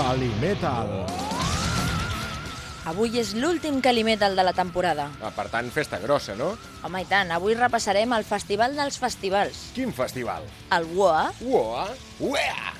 Calimetal. Avui és l'últim Calimetal de la temporada. Ah, per tant, festa grossa, no? Home, i tant. Avui repassarem el Festival dels Festivals. Quin festival? El Woa. Woa. UEA!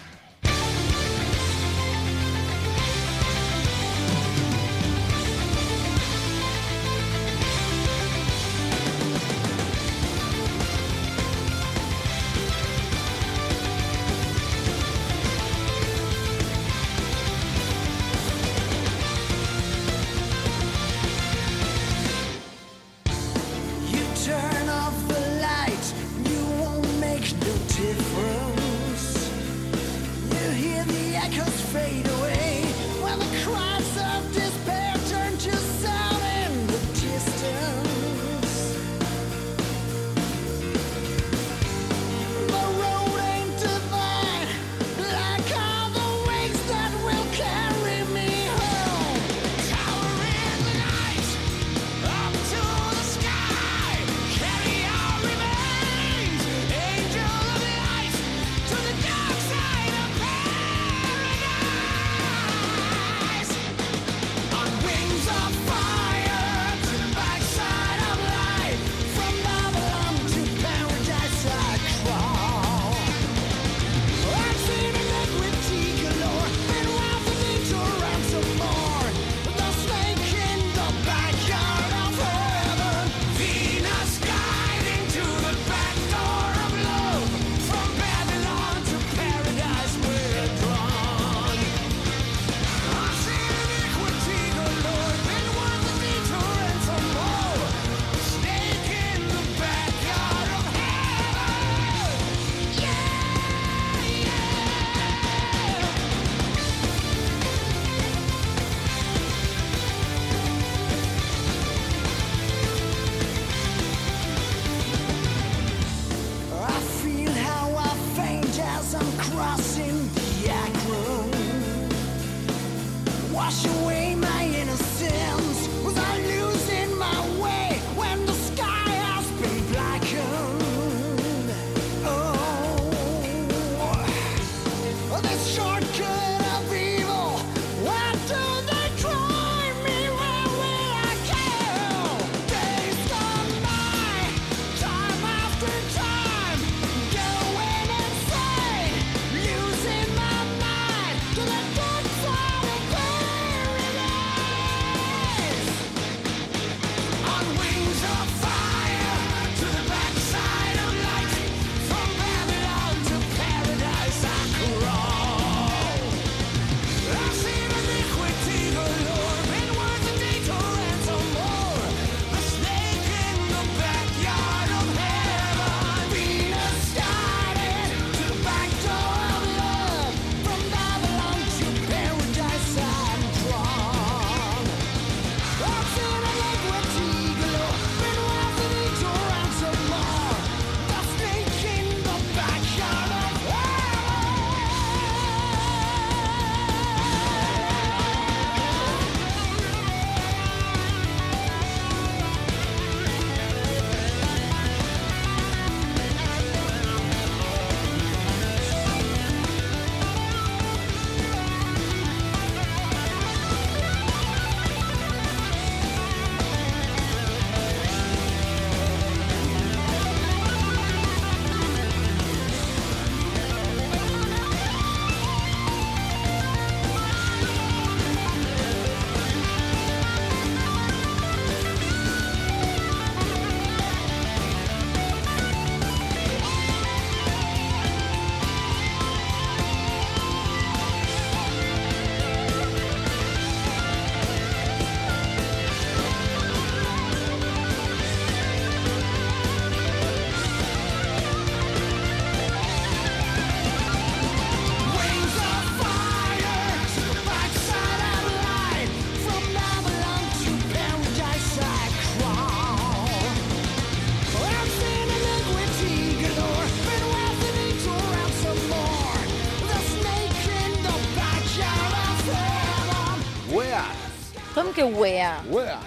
Wea. Wea.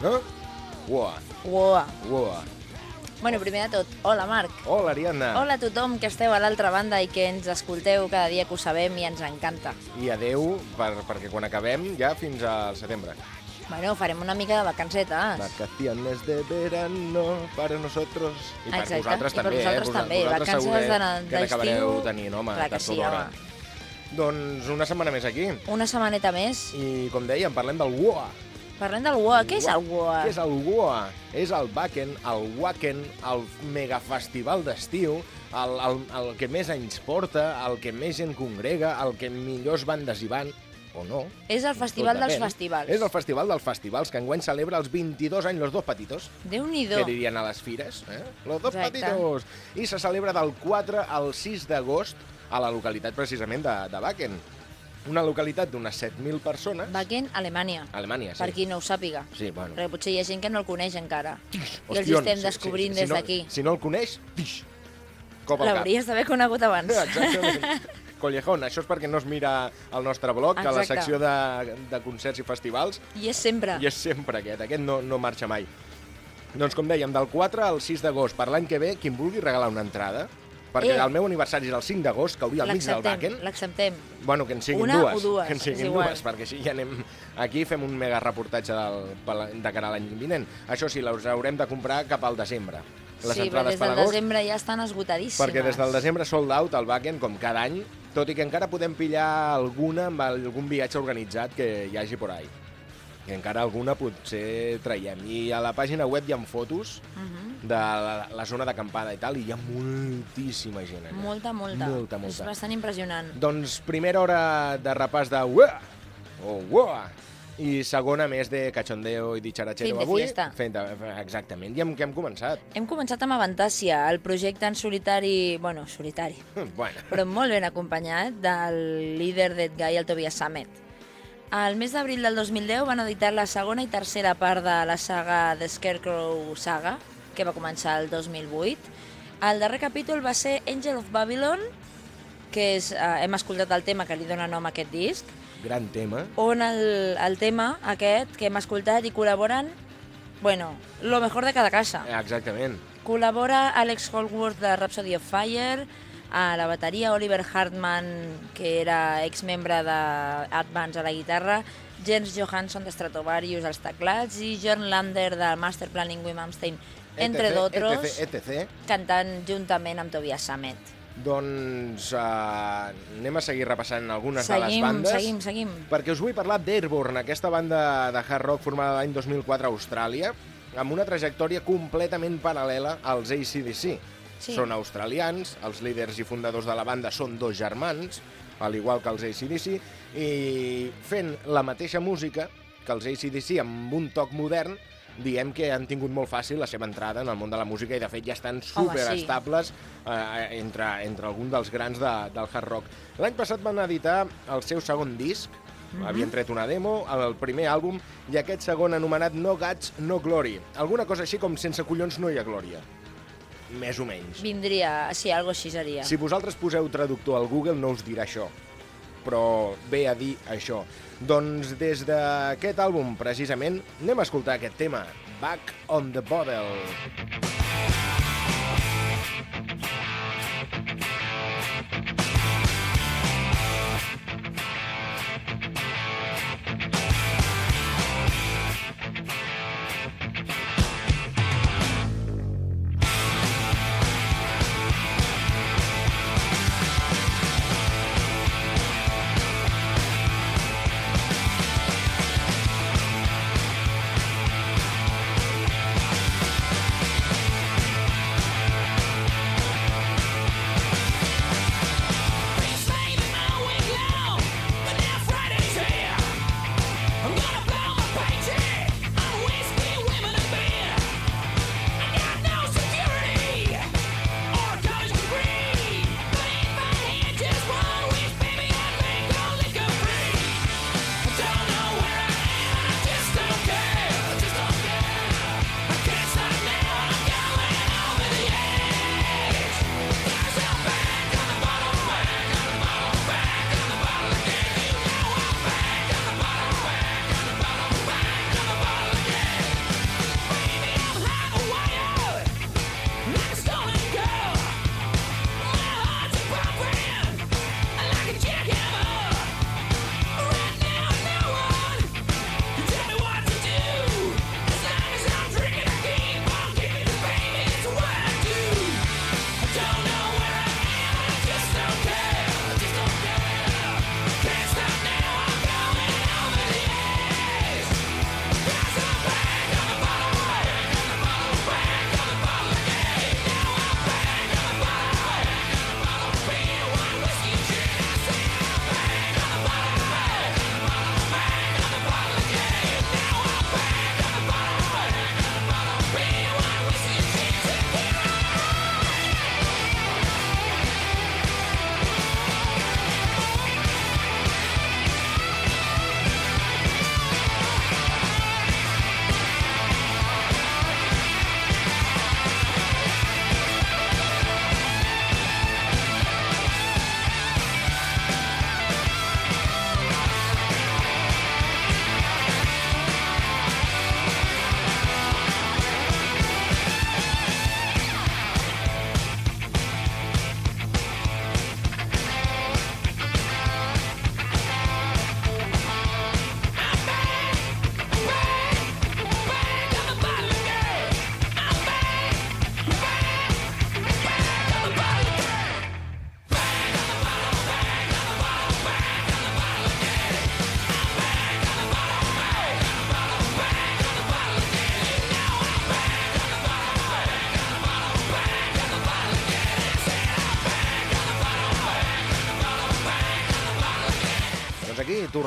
No? Wea. Wea. Wea. Bueno, primer de tot, hola Marc. Hola Ariadna. Hola a tothom que esteu a l'altra banda i que ens escolteu cada dia que ho sabem i ens encanta. I adeu, per, perquè quan acabem ja fins al setembre. Bueno, farem una mica de vacancetes. Vacaciones de verano para nosotros. I per Exacte. vosaltres I també, per vosaltres eh? també. Vosaltres vacances de, d'estiu. Que n'acabareu tenint, home, Clar que sí, home. Hora. Doncs una setmana més aquí. Una setmaneta més. I, com dèiem, parlem del WOA. Parlem del WOA. Què és el WOA? Què és el WOA? És el Wacken, el Wacken, el megafestival d'estiu, el, el, el que més anys porta, el que més gent congrega, el que millors bandes hi van, o no. És el festival dels festivals. És el festival dels festivals, que enguany celebra els 22 anys los dos petitos, Déu-n'hi-do. que dirien a les fires, eh? Los dos Exacte. petitos. I se celebra del 4 al 6 d'agost a la localitat precisament de, de Wacken. Una localitat d'unes 7.000 persones. Wacken, Alemanya. Alemanya, sí. Per qui no ho sàpiga. Sí, bueno. Perquè potser hi ha gent que no el coneix encara. I els estem si- descobrint si, si, des no- d'aquí. Si no el coneix, tix, cop al cap. L'hauries d'haver conegut abans. Exactament. Collejón, això és perquè no es mira el nostre blog, que a la Exacte. secció de, de concerts i festivals I és sempre. i és sempre aquest, aquest no, no marxa mai. Doncs com dèiem, del 4 al 6 d'agost, per l'any que ve, qui em vulgui regalar una entrada, perquè Eh. el meu aniversari és el 5 d'agost, que hauria al mig del Wacken, l'acceptem. bueno, que en siguin Una dues, o dues, que en siguin dues, perquè així ja anem... Aquí fem un mega reportatge del, de cara a l'any vinent. Això sí, les haurem de comprar cap al desembre. Les sí, entrades des del agost, desembre ja estan esgotadíssimes. perquè des del desembre sold out al Wacken, com cada any, tot i que encara podem pillar alguna amb algun viatge organitzat que hi hagi por ahí. Que encara alguna potser traiem. I a la pàgina web hi ha fotos Mhm. de la, la zona d'acampada i tal, i hi ha moltíssima gent allà. Molta, molta. Molta, És molta. bastant impressionant. Doncs primera hora de repàs de Uah! o Uah! i segona més de cachondeo i de avui. fiesta. Fent de, exactament. I amb què hem començat? Hem començat amb Avantàcia, el projecte en solitari, bueno, solitari, bueno, però molt ben acompanyat del líder d'Ed Guy, el Tobias Sammet. Al mes d'abril del 2010 van editar la segona i tercera part de la saga The Scarecrow Saga, que va començar el 2008. El darrer capítol va ser Angel of Babylon, que és, eh, hem escoltat el tema que li dona nom a aquest disc, gran tema. on el, el tema aquest que hem escoltat i col·laboren, bueno, lo mejor de cada casa. Exactament. Col·labora Alex Holworth de Rhapsody of Fire, a la bateria Oliver Hartman, que era exmembre d'Advance a la guitarra, Jens Johansson de Stratovarius als teclats i John Lander de Master Planning Wim Amstein, entre etc, d'altres, etc, etc. cantant juntament amb Tobias Sammet. Doncs uh, anem a seguir repassant algunes de les Seguim, bandes. seguim, seguim. Perquè us vull parlar d'Airborne, aquesta banda de hard rock formada l'any 2004 a Austràlia, amb una trajectòria completament paral·lela als ACDC. Sí. Són australians, els líders i fundadors de la banda són dos germans, al igual que els ACDC, i fent la mateixa música que els ACDC amb un toc modern, diem que han tingut molt fàcil la seva entrada en el món de la música i de fet ja estan superestables eh, entre, entre algun dels grans de, del hard rock. L'any passat van editar el seu segon disc, Mhm. havien tret una demo, el primer àlbum, i aquest segon anomenat No Guts, No Glory. Alguna cosa així com Sense collons no hi ha glòria. Més o menys. Vindria, sí, algo així seria. Si vosaltres poseu traductor al Google no us dirà això, però ve a dir això. Doncs des d'aquest àlbum, precisament, anem a escoltar aquest tema, Back on the Bottle.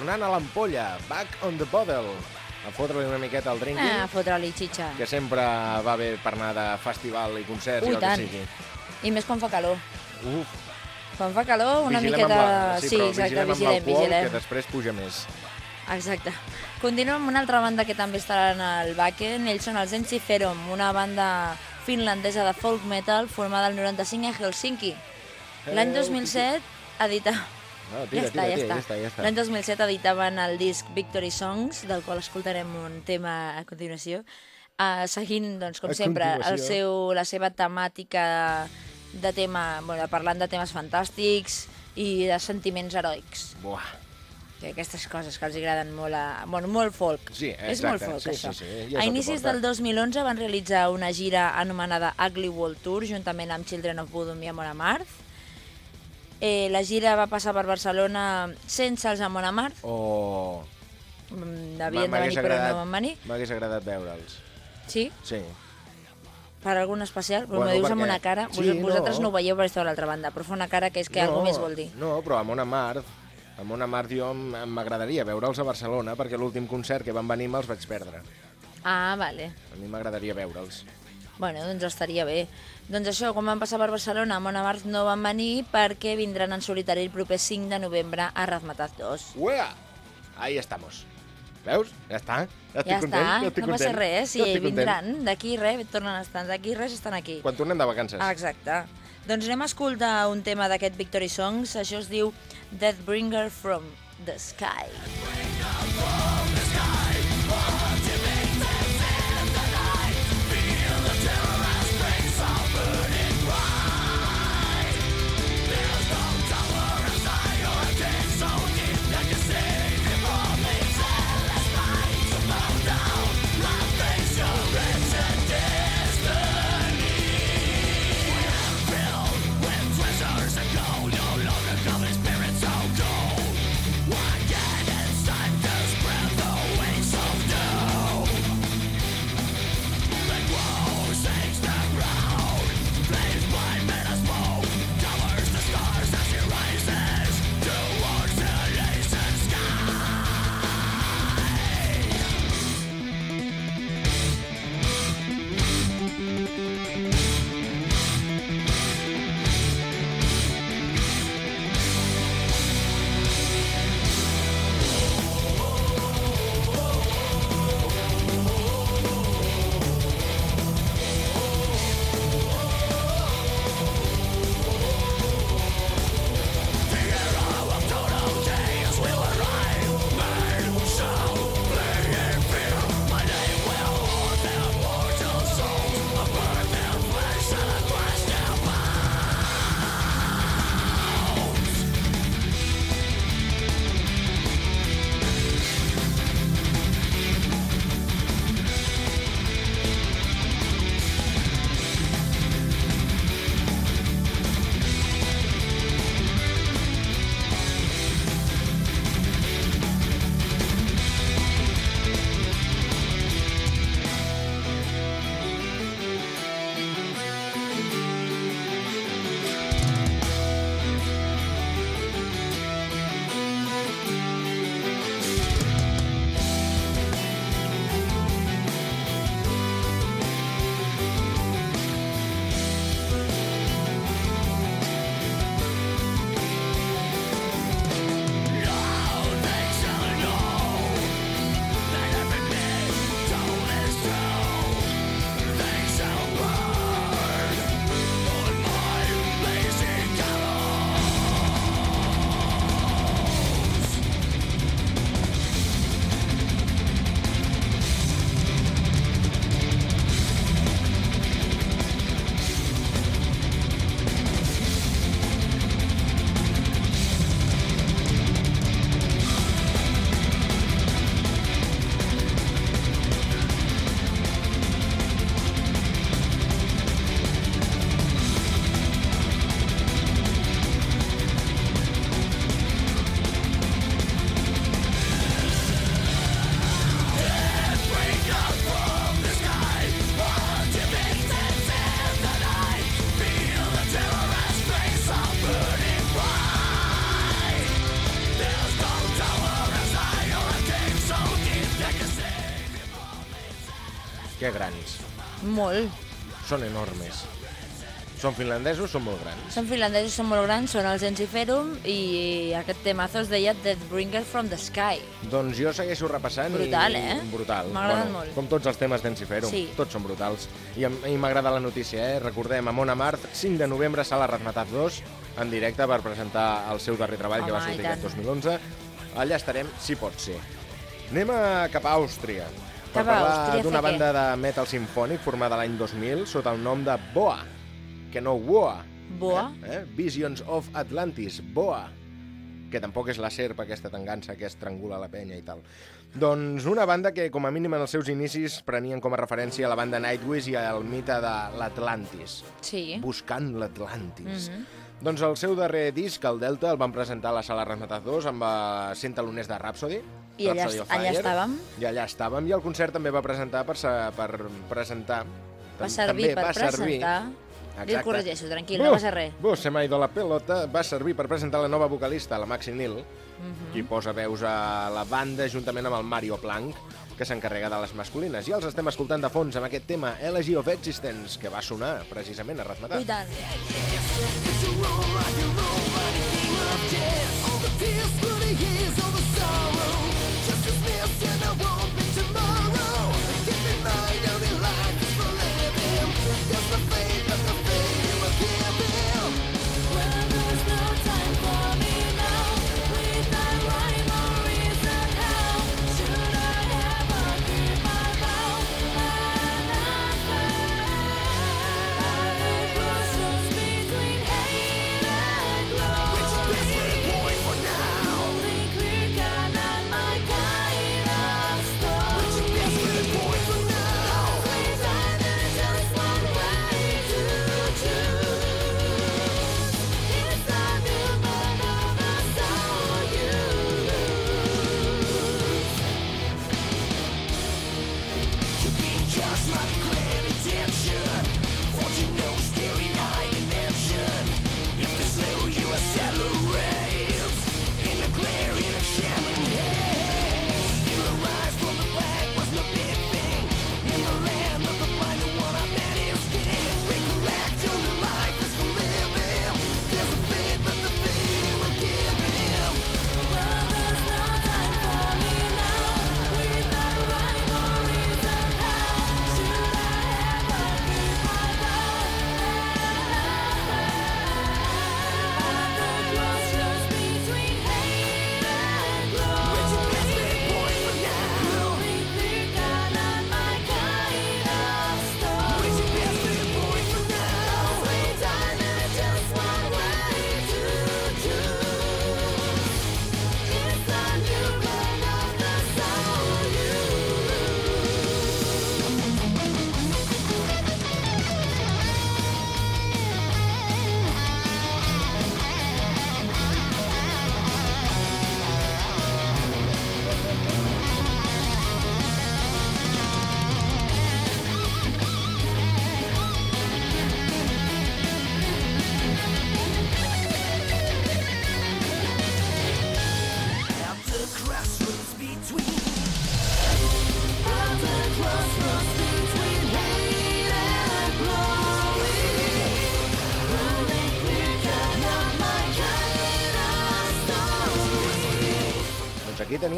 Tornant a l'ampolla, back on the bottle, a fotre-li una miqueta al drinking, Ah, fotre-li xitxa. que sempre va bé per anar de festival i concerts Ui, i el tant. que sigui. I més quan fa calor. Uf, Quan fa calor, una vigilem miqueta... la... Sí, però exacte, vigilem vigilem, vigilem. que després puja més. Exacte. Continuem amb una altra banda que també estarà en el Wacken. Ells són els MC Ferom, una banda finlandesa de folk metal formada el 95 a Helsinki. L'any Eh, 2007 edita... No, Ja tira, està, tira, ja tira, està. ja està, ja està. L'any 2007 editaven el disc Victory Songs, del qual escoltarem un tema a continuació, uh, seguint, doncs, com A sempre, el seu, la seva temàtica de tema, bueno, parlant de temes fantàstics i de sentiments heroics. Buah. Que aquestes coses que els agraden molt, a, bueno, molt folk. Sí, És exacte. molt folk, Sí, això. sí, sí, ja és a inicis del 2011 van realitzar una gira anomenada Ugly World Tour, juntament amb Children of Bodom i Amon Amarth. Eh, la gira va passar per Barcelona sense els Amon Amarth, O... Mm, havien de venir però agradat- no van venir. M'hagués agradat veure'ls. Sí? Sí. Per algun especial? Però Bueno, bueno, dius amb perquè- una cara... Sí, Vos- Vosaltres no. no. ho veieu perquè esteu a l'altra banda, però fa una cara que és que no, algú més vol dir. No, però a Mona Mart, a Mona Mart jo m'agradaria veure'ls a Barcelona perquè l'últim concert que van venir me'ls vaig perdre. Ah, vale. A mi m'agradaria veure'ls. Bueno, doncs estaria bé. Doncs això, quan van passar per Barcelona, a Mona Mart no van venir perquè vindran en solitari el proper 5 de novembre a Razmataz 2. Uea! Ahí estamos. Veus? Ja està. Ja estic Ja content. està, ja estic no passa res, si ja vindran, d'aquí res, tornen a estar, d'aquí res estan aquí. Quan tornem de vacances. Ah, exacte. Doncs anem a escoltar un tema d'aquest Victory Songs, això es diu Deathbringer from the Sky. Again, it's time to Molt. Són enormes. Són finlandesos, són molt grans. Són finlandesos, són molt grans, són els Ensiferum i aquest temazo es deia Death Bringer from the Sky. Doncs jo segueixo repassant Brutal, i... eh? Brutal. M'ha agradat molt. Com tots els temes d'Enciferum. Sí. Tots són brutals. I, i m'agrada la notícia, eh? Recordem, a Mona Mart, 5 de novembre, sala Razmataz 2, en directe per presentar el seu darrer treball, que va Home, sortir aquest tant. 2011. Allà estarem, si pot ser. Anem a, cap a Àustria. Per parlar d'una banda de metal sinfònic formada l'any 2000 sota el nom de Boa, que no Woa. Boa? Eh? eh? Visions of Atlantis, Boa que tampoc és la serp aquesta tangança que estrangula la penya i tal. Doncs una banda que, com a mínim en els seus inicis, prenien com a referència a la banda Nightwish i al mite de l'Atlantis, Sí. buscant l'Atlantis. Mhm. Doncs el seu darrer disc, el Delta, el van presentar a la sala Razmataz 2 amb uh, 100 taloners de Rhapsody. I allà Rhapsody allà estàvem. I allà estàvem. I el concert també va presentar per, per presentar... Va servir també per va servir- presentar... El Exacte. corregeixo, tranquil, no passa res. Vos, se m'ha ido la pelota. Va servir per presentar la nova vocalista, la Maxi Nil, Mhm. qui posa veus a la banda juntament amb el Mario Planck, que s'encarrega de les masculines. I els estem escoltant de fons amb aquest tema, Elegy of Existence, que va sonar precisament a Razmataz. I tant. Doncs aquí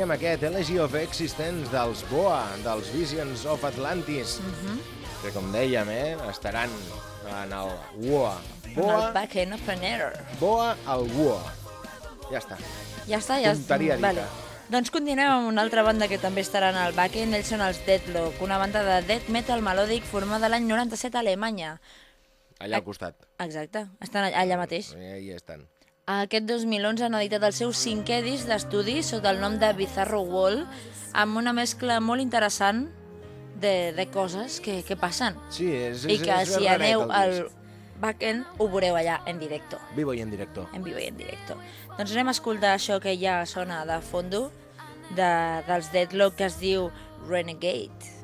teníem aquest Elegy of Existence dels Boa, dels Visions of Atlantis, Mhm. que com dèiem, eh, estaran en el WOA. En el Boa, backend. Boa al WOA. Ja està. Ja està, ja Tonteria dita. Vale. Doncs continuem amb una altra banda que també estarà en el backend, ells són els Deadlock, una banda de death metal melòdic formada l'any 97 a Alemanya. Allà al costat. Exacte, estan allà- allà mateix. Eh, Ahí estan. Aquest 2011 han editat el seu cinquè disc d'estudi sota el nom de Bizarro Wall, amb una mescla molt interessant de, de coses que, que passen. Sí, és, I és, que és si aneu al backend ho veureu allà en directo. Vivo i en directo. en vivo i en directo. Doncs anem a escoltar això que ja sona de fondo de, dels Deadlock que es diu Renegade.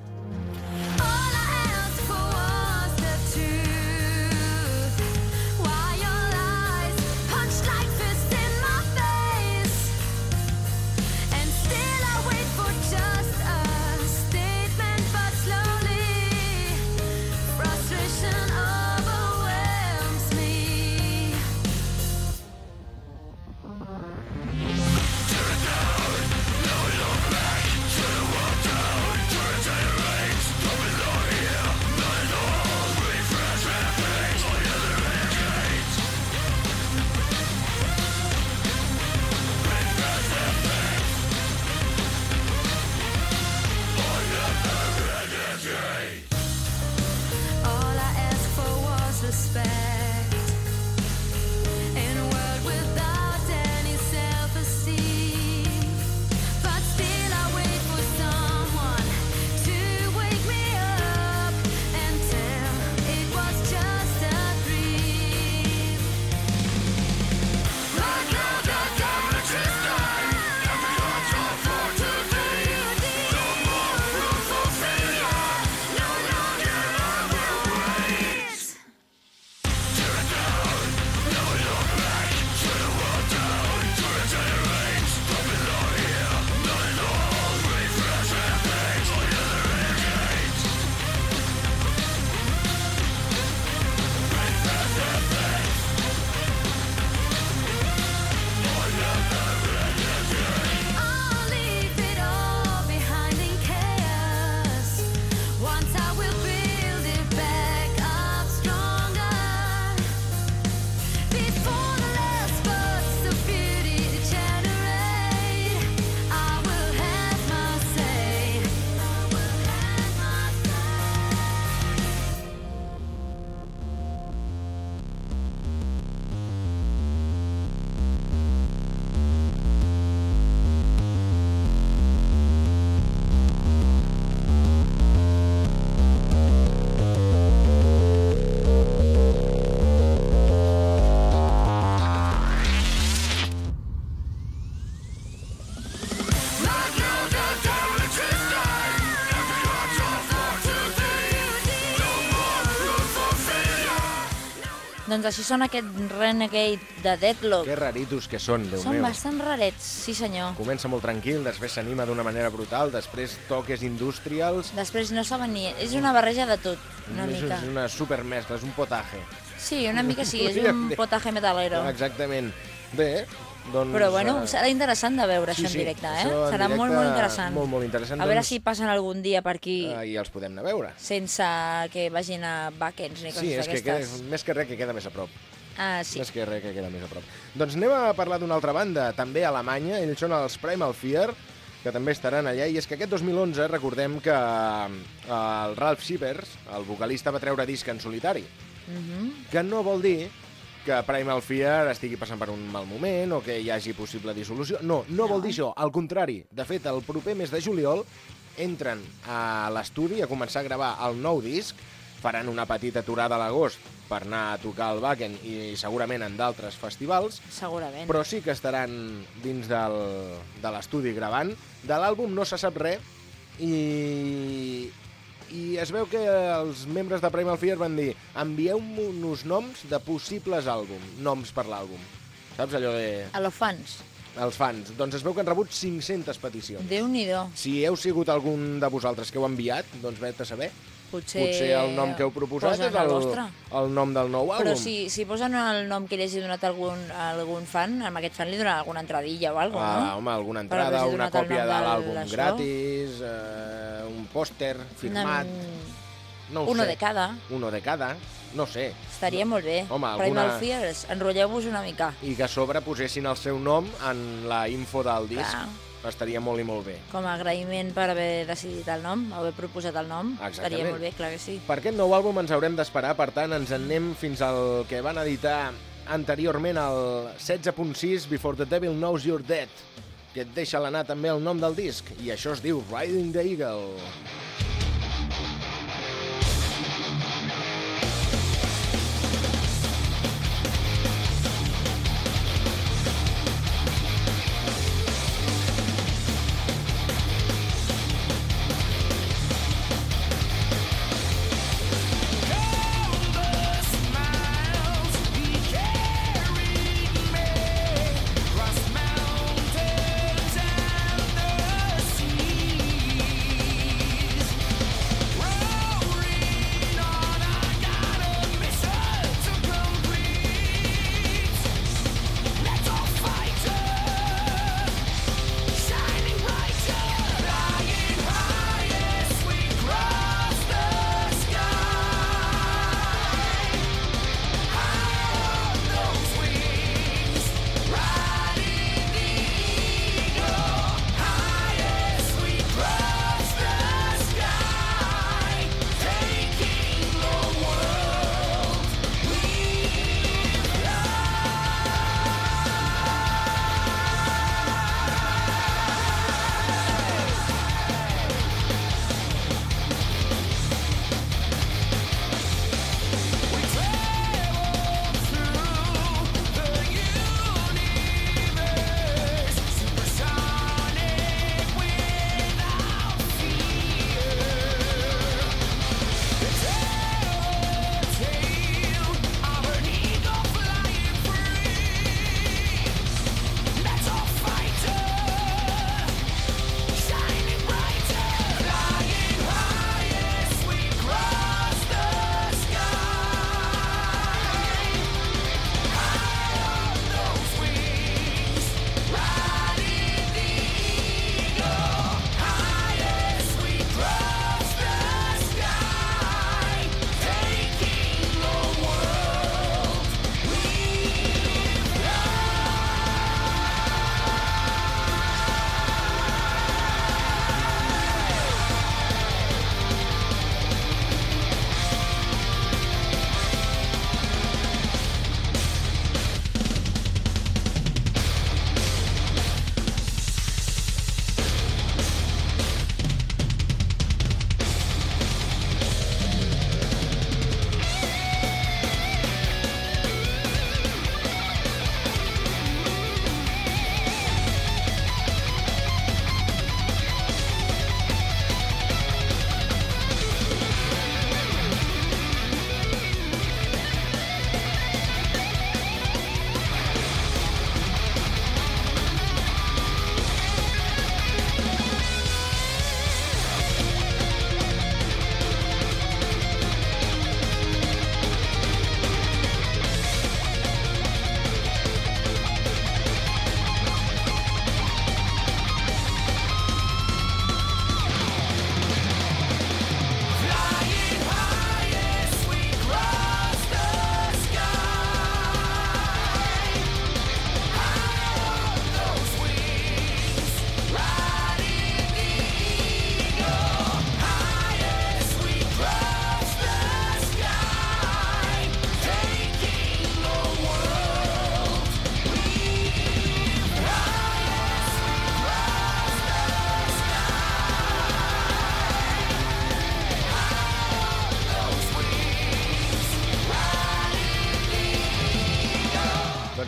Doncs així són aquest Renegade de Deadlock. Que raritos que són, Déu Són meu. bastant rarets, sí senyor. Comença molt tranquil, després s'anima d'una manera brutal, després toques industrials... Després no saben ni... És una barreja de tot, una és, mica. és una supermescla, és un potaje. Sí, una mica sí, és un potaje metalero. Exactament. Bé, doncs... Però bueno, eh, serà interessant de veure això en directe, eh? això en Serà molt, directe, molt interessant. Molt, molt interessant. A veure doncs, si passen algun dia per aquí eh, I els podem anar a veure. sense que vagin a Backends ni coses Sí, és que queda, d'aquestes. més que res que queda més a prop. Ah, sí. Més que res que queda més a prop. Doncs anem a parlar d'una altra banda, també a Alemanya. Ells són els Primal Fear, que també estaran allà. I és que aquest 2011 recordem que eh, el Ralph Shippers, el vocalista, va treure disc en solitari. Mhm. Que no vol dir que Primal Fear estigui passant per un mal moment o que hi hagi possible dissolució. No, no, no. vol dir això. Al contrari, de fet, el proper mes de juliol entren a l'estudi a començar a gravar el nou disc, faran una petita aturada a l'agost per anar a tocar al Wacken i segurament en d'altres festivals, Segurament. però sí que estaran dins del, de l'estudi gravant. De l'àlbum no se sap res i, i es veu que els membres de Primal Fear van dir envieu-nos noms de possibles àlbums, noms per l'àlbum. Saps allò de... A los fans. Els fans. Doncs es veu que han rebut 500 peticions. Déu-n'hi-do. Si heu sigut algun de vosaltres que heu enviat, doncs vet a saber. Potser... Potser el nom que heu proposat és el, vostre. el nom del nou Però àlbum. si, si posen el nom que li hagi donat algun, algun fan, amb aquest fan li donaran alguna entradilla o alguna Ah, cosa, no? home, alguna entrada, una el còpia de l'àlbum gratis, eh, un pòster firmat, no ho Uno sé. de cada. Uno de cada, no sé. Estaria molt bé. Home, Primal alguna- Fears, enrotlleu-vos una mica. I que a sobre posessin el seu nom en la info del disc. Clar. Estaria molt i molt bé. Com a agraïment per haver decidit el nom, haver proposat el nom. Exactament. Estaria molt bé, clar que sí. Per aquest nou àlbum ens haurem d'esperar, per tant, ens en anem fins al que van editar anteriorment el 16.6 Before the Devil Knows You're Dead, que et deixa l'anar també el nom del disc, i això es diu Riding the Eagle. The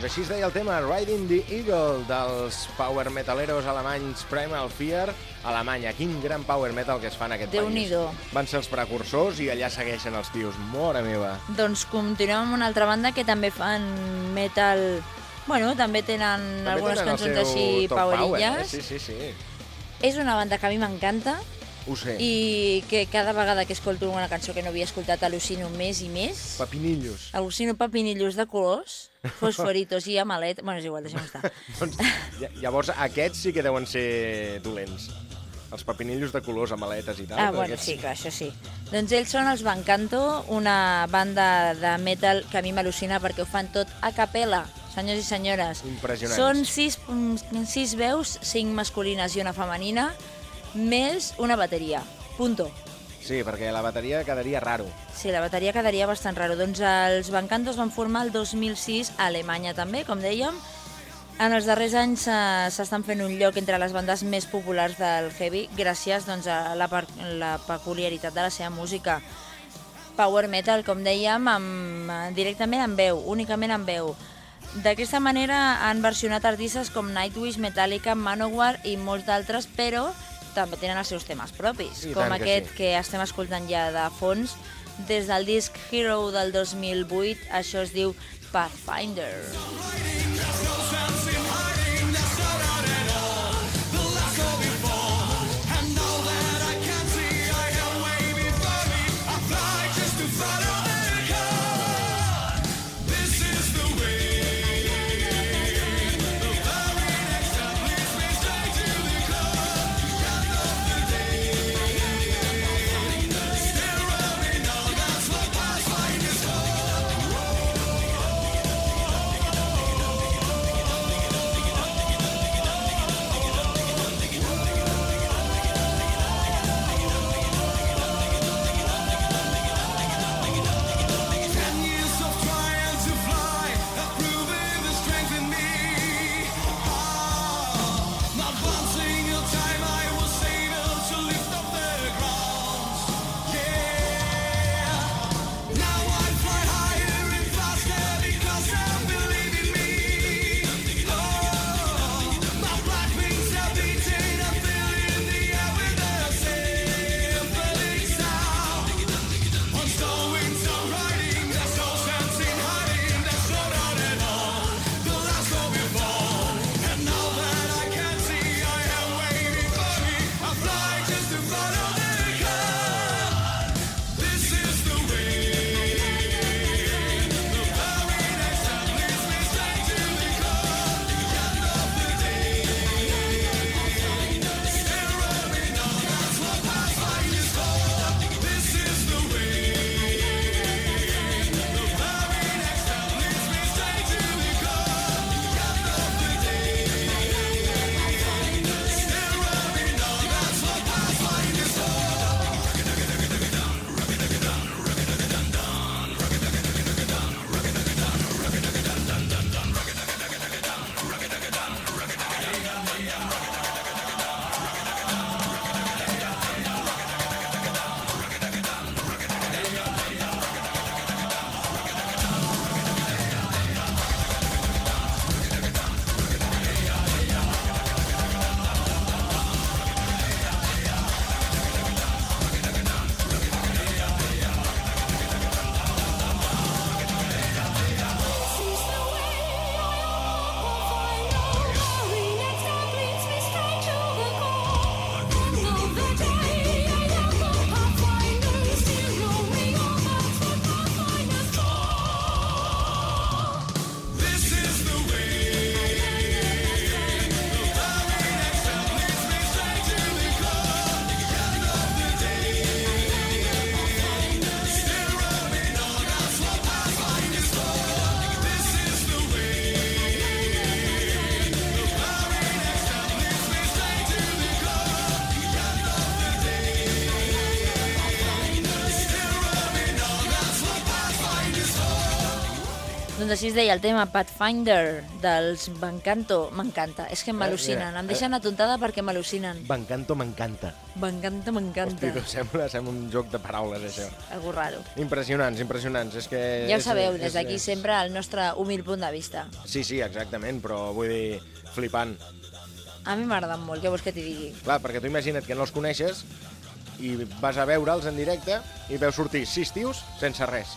així es deia el tema Riding the Eagle dels power metaleros alemanys Primal Fear. Alemanya, quin gran power metal que es fa en aquest país. Déu-n'hi-do. Van ser els precursors i allà segueixen els tios. Mora meva. Doncs continuem amb una altra banda que també fan metal... Bueno, també tenen També algunes tenen cançons així top power, powerilles. Eh? Sí, sí, sí. És una banda que a mi m'encanta Ho sé. i que cada vegada que escolto una cançó que no havia escoltat al·lucino més i més. Papinillos. Al·lucino papinillos de colors, fosforitos i amalet... Bueno, és igual, deixem estar. doncs, lla- llavors, aquests sí que deuen ser dolents. Els papinillos de colors amb aletes i tal. Ah, bueno, aquests- sí, clar, això sí. Doncs ells són els Bancanto, una banda de metal que a mi m'al·lucina perquè ho fan tot a capella, senyors i senyores. Impressionants. Són sis, mm, sis veus, cinc masculines i una femenina, més una bateria. Punto. Sí, perquè la bateria quedaria raro. Sí, la bateria quedaria bastant raro. Doncs els Bancanto es van formar el 2006 a Alemanya també, com dèiem. En els darrers anys eh, s'estan fent un lloc entre les bandes més populars del heavy gràcies doncs, a la, la peculiaritat de la seva música. Power metal, com dèiem, amb, eh, directament en veu, únicament en veu. D'aquesta manera han versionat artistes com Nightwish, Metallica, Manowar i molts d'altres, però també tenen els seus temes propis, I com tant que aquest sí. que estem escoltant ja de fons, des del disc Hero del 2008, això es diu Pathfinder. Pathfinder així es deia el tema Pathfinder dels M'encanto. M'encanta, és que m'al·lucinen. eh, Em deixen atontada perquè m'al·lucinen. M'encanto, m'encanta. M'encanta, m'encanta. Hosti, sembla, sembla un joc de paraules, això. Algo raro. Impressionants, impressionants. És que Ja ho és- sabeu, és- des d'aquí és- sempre el nostre humil punt de vista. Sí, sí, exactament, però vull dir, flipant. A mi m'agraden molt, què vols que t'hi digui? Clar, perquè tu imagina't que no els coneixes i vas a veure'ls en directe i veus sortir sis tios sense res.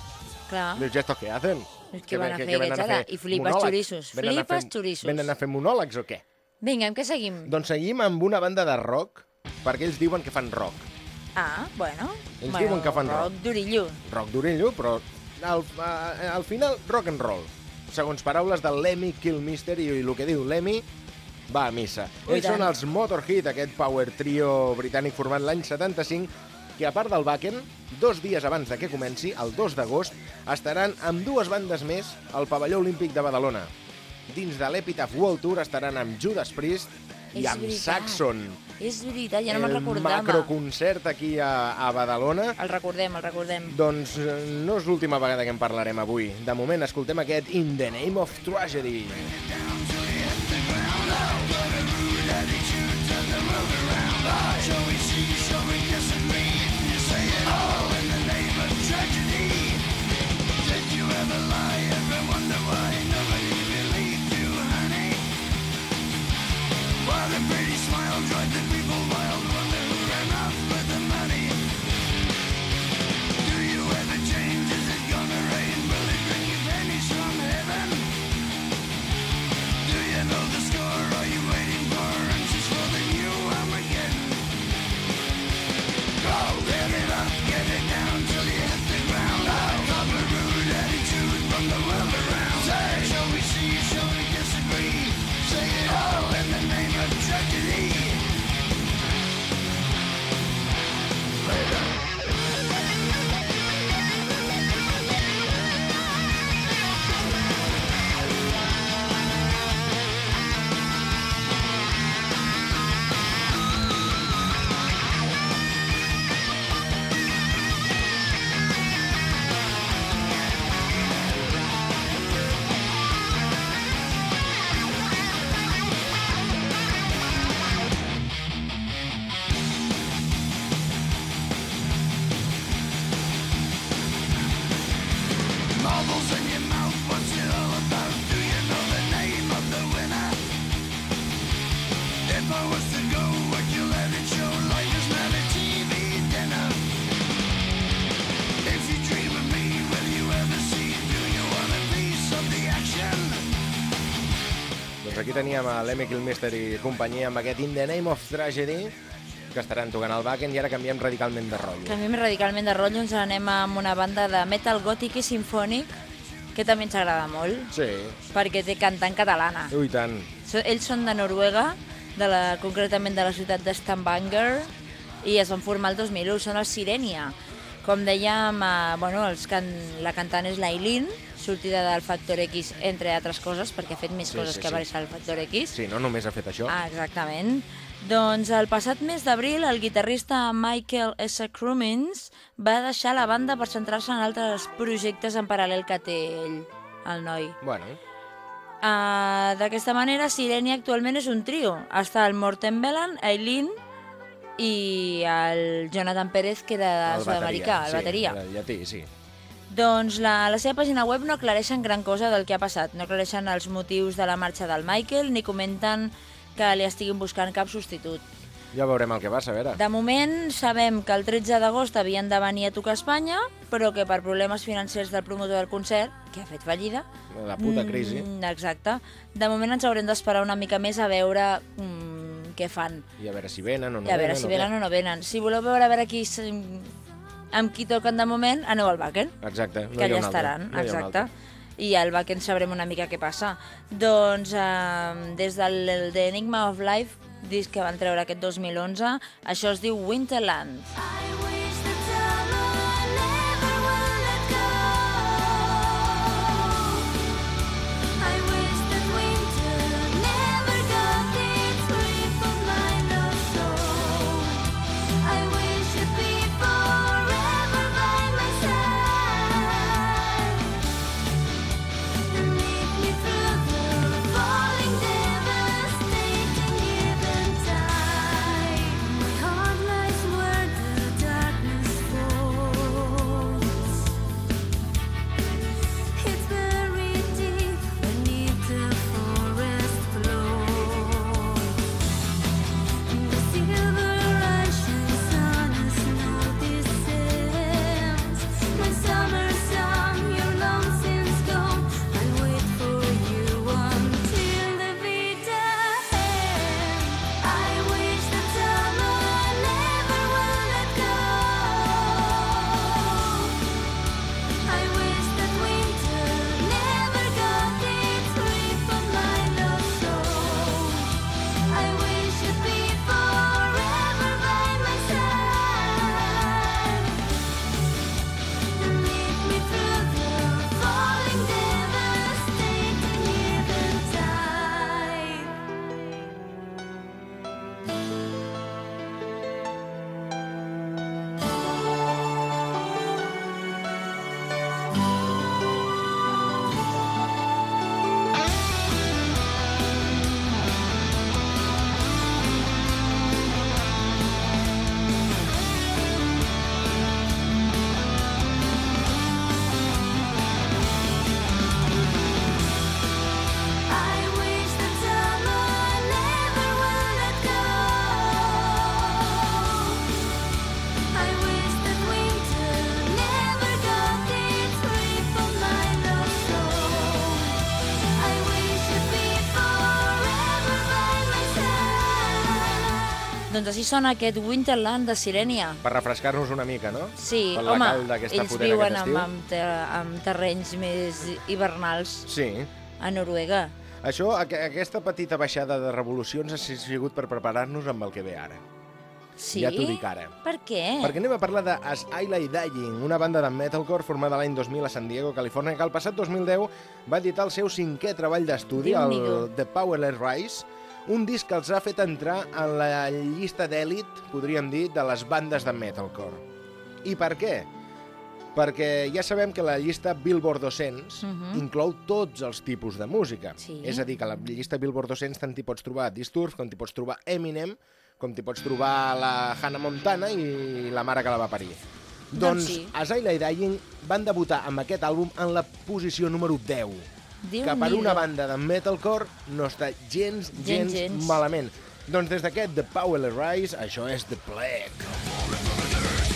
Clar, Dius, ¿y estos qué hacen? Què van a fer aquests ara? I flipes monòlegs? xoriços, Venen a fer- flipes xoriços. Venen a fer monòlegs o què? vinga, amb què seguim? Doncs seguim amb una banda de rock, perquè ells diuen que fan rock. Ah, bueno. Ells bueno, diuen que fan rock. Durillo. Rock d'Orello, però al, al final rock and roll. Segons paraules del Lemmy Kilmister i el que diu Lemmy va a missa. Ells són els Motorhead, aquest power trio britànic format l'any 75, que a part del Wacken, dos dies abans de que comenci, el 2 d'agost, estaran amb dues bandes més al pavelló olímpic de Badalona. Dins de l'Epitaph World Tour estaran amb Judas Priest i És amb veritat. Saxon. És veritat, ja no me'n el recordava. macroconcert aquí a, a Badalona. El recordem, el recordem. Doncs eh, no és l'última vegada que en parlarem avui. De moment, escoltem aquest In the Name of Tragedy. Doncs aquí teníem a l'Emi Kilmister i companyia amb aquest In the Name of Tragedy, que estaran tocant al Wacken i ara canviem radicalment de rotllo. Canviem radicalment de rotllo, ens anem amb una banda de metal gòtic i sinfònic que també ens agrada molt, Sí, perquè té cantant catalana. ui tant. Ells són de Noruega, de la, concretament de la ciutat de Stavanger, i es van formar el 2001, són els Sirenia. Com dèiem, eh, bueno, els can, la cantant és l'Ailin, sortida del Factor X, entre altres coses, perquè ha fet més Sí, coses sí, que sí. aparèixer al Factor X. Sí, no només ha fet això. Ah, exactament. Doncs el passat mes d'abril el guitarrista Michael S. Crumins va deixar la banda per centrar-se en altres projectes en paral·lel que té ell, el noi. Bueno, Uh, D'aquesta manera, Sirenia actualment és un trio. Està el Morten Bellan, Eileen i el Jonathan Pérez, que era el sud-americà, el sí, bateria. El llatí, sí. Doncs la, la seva pàgina web no aclareixen gran cosa del que ha passat. No aclareixen els motius de la marxa del Michael ni comenten que li estiguin buscant cap substitut. Ja veurem el que passa, a veure. De moment sabem que el 13 d'agost havien de venir a tocar a Espanya, però que per problemes financers del promotor del concert, que ha fet fallida... La puta crisi. Mm, exacte. De moment ens haurem d'esperar una mica més a veure mm, què fan. I a veure si venen o no I a veure venen. si venen o no venen. Si voleu veure a veure qui, amb qui toquen de moment, aneu al Wacken Exacte. No que allà estaran, no exacte. I al backend sabrem una mica què passa. Doncs eh, des del el The Enigma of Life, disc que van treure aquest 2011, això es diu Winterland. I wish Doncs així sona aquest Winterland de Sirenia. Per refrescar-nos una mica, no? Sí, Per home, ells viuen amb, amb, ter amb terrenys més hivernals Sí. a Noruega. Això, aqu aquesta petita baixada de revolucions ha sigut per preparar-nos amb el que ve ara. Sí? Ja t'ho dic ara. Per què? Perquè anem a parlar de As I Dying, una banda de metalcore formada l'any 2000 a San Diego, Califòrnia, que el passat 2010 va editar el seu cinquè treball d'estudi, el. The Powerless Rise, un disc que els ha fet entrar en la llista d'èlit, podríem dir, de les bandes de metalcore. I per què? Perquè ja sabem que la llista Billboard 200 Mhm. inclou tots els tipus de música. Sí. És a dir, que a la llista Billboard 200 tant t'hi pots trobar Disturbed, com t'hi pots trobar Eminem, com t'hi pots trobar la Hannah Montana i la mare que la va parir. Doncs Doncs sí. Asylum Dying van debutar amb aquest àlbum en la posició número 10, que per una banda de metalcore no està gens, gens, Gens, gens. malament. Doncs des d'aquest The Powerless Rise, això és The Plague.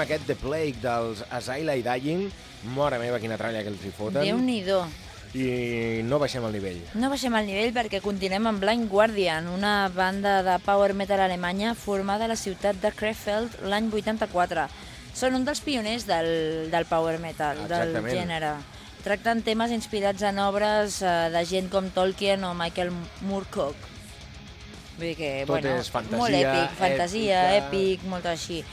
Teníem aquest The Plague dels Asylum Dying. Mora meva, quina tralla que els hi foten. Déu-n'hi-do. I no baixem el nivell. No baixem el nivell perquè continuem amb Blind Guardian, una banda de power metal alemanya formada a la ciutat de Krefeld l'any 84. Són un dels pioners del, del power metal, del Exactament. gènere. Tracten temes inspirats en obres eh, de gent com Tolkien o Michael Moorcock. Vull dir que, Tot bueno, és fantasia, molt èpic, fantasia, èpica. èpic, molt així.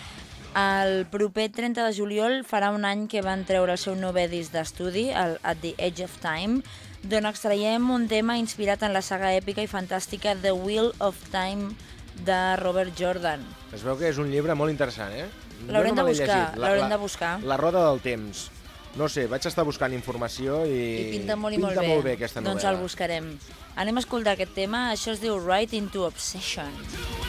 El proper 30 de juliol farà un any que van treure el seu novè disc d'estudi, el At the Edge of Time, d'on extraiem un tema inspirat en la saga èpica i fantàstica The Wheel of Time de Robert Jordan. Es veu que és un llibre molt interessant, eh? L'haurem me de buscar, l'haurem de buscar. La roda del temps. No sé, vaig estar buscant informació i... I pinta molt i pinta molt bé. molt bé aquesta doncs novel·la. el buscarem. Anem a escoltar aquest tema, això es diu Right into Obsession. Call me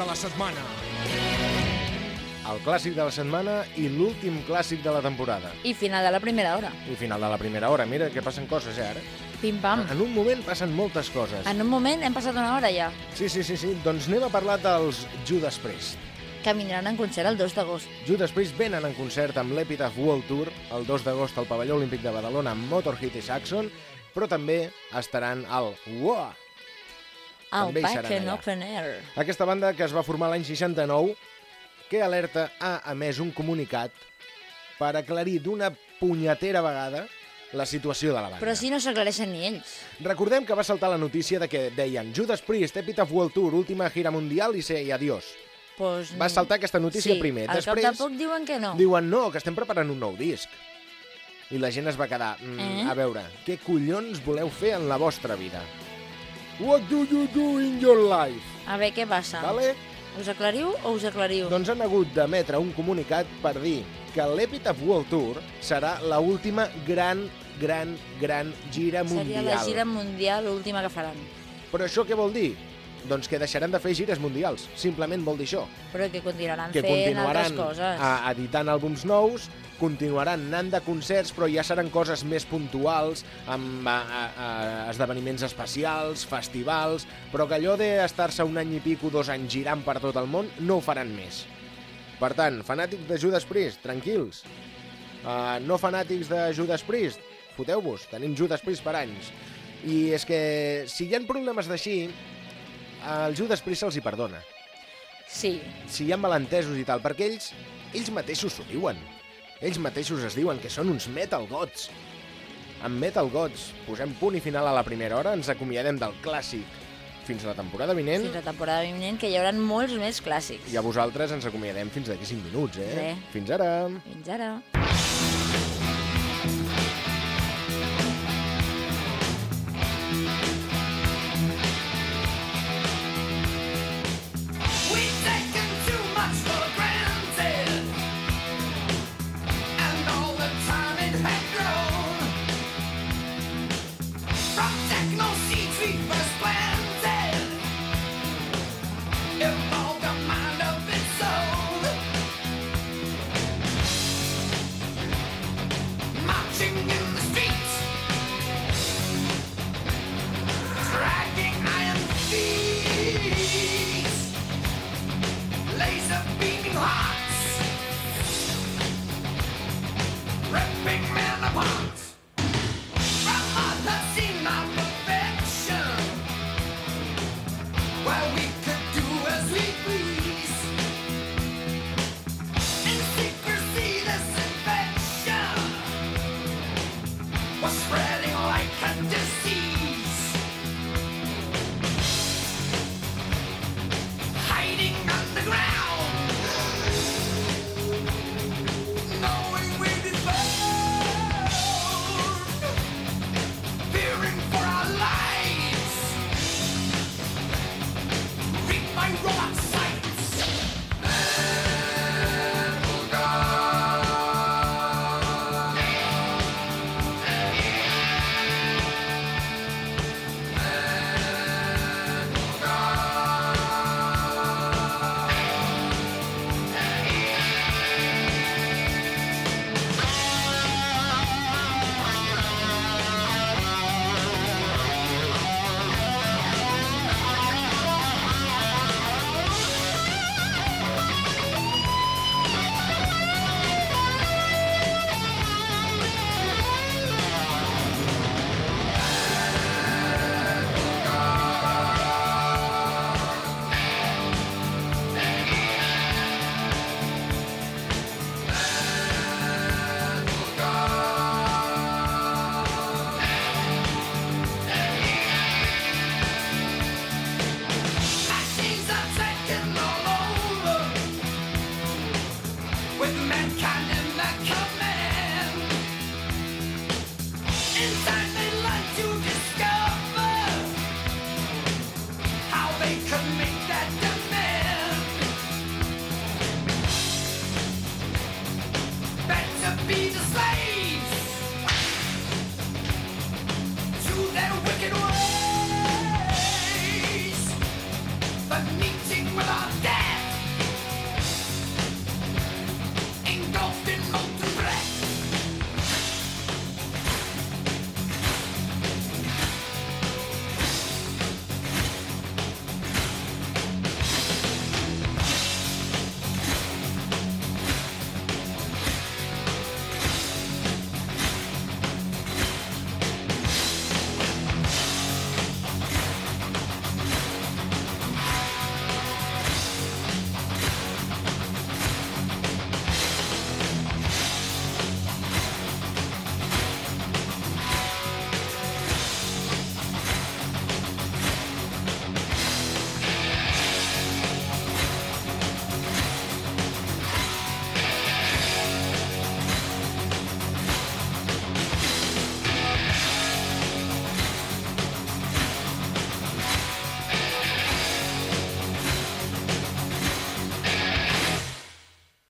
de la setmana. El clàssic de la setmana i l'últim clàssic de la temporada. I final de la primera hora. I final de la primera hora. Mira que passen coses, eh, ara. Pim-pam. En un moment passen moltes coses. En un moment hem passat una hora ja, Sí, sí, sí, sí. Doncs anem a parlar dels Judas Priest. que vindran en concert el 2 d'agost. Judas Priest venen en concert amb l'Epitaph World Tour el 2 d'agost al Pavelló Olímpic de Badalona amb Motorhead i Saxon, però també estaran al WOA. Al També hi Back seran allà. Open Air. Aquesta banda que es va formar l'any 69, que alerta ha emès un comunicat per aclarir d'una punyetera vegada la situació de la banda. Però si no s'aclareixen ni ells. Recordem que va saltar la notícia de que deien Judas Priest, Epitaph World Tour, última gira mundial i sé, i adiós. Pues, Va saltar aquesta notícia sí, primer. al Després cap de poc diuen que no. diuen no, que estem preparant un nou disc. I la gent es va quedar, mm, Eh? a veure, què collons voleu fer en la vostra vida? What do you do in your life? A veure què passa. Vale? Us aclariu o us aclariu? Doncs han hagut d'emetre un comunicat per dir que l'Epitaph World Tour serà la última gran, gran, gran gira mundial. Seria la gira mundial l'última que faran. Però això què vol dir? Doncs que deixaran de fer gires mundials. Simplement vol dir això. Però que continuaran Que fent continuaran altres coses. a, editant àlbums nous, continuaran anant de concerts, però ja seran coses més puntuals, amb a, a, a, esdeveniments especials, festivals, però que allò d'estar-se un any i pico, dos anys girant per tot el món, no ho faran més. Per tant, fanàtics de Judas Priest, tranquils. Uh, no fanàtics de Judas Priest, foteu-vos, tenim Judas Priest per anys. I és que si hi ha problemes d'així, al Judas Priest se'ls hi perdona Sí, si hi ha malentesos i tal, perquè ells, ells mateixos s'ho diuen. Ells mateixos es diuen que són uns metal gods. Amb metal gods posem punt i final a la primera hora, ens acomiadem del clàssic fins a la temporada vinent fins a temporada vinent, que hi haurà molts més clàssics. i a vosaltres ens acomiadem fins d'aquí 5 minuts, eh? Bé. Fins ara! Fins ara.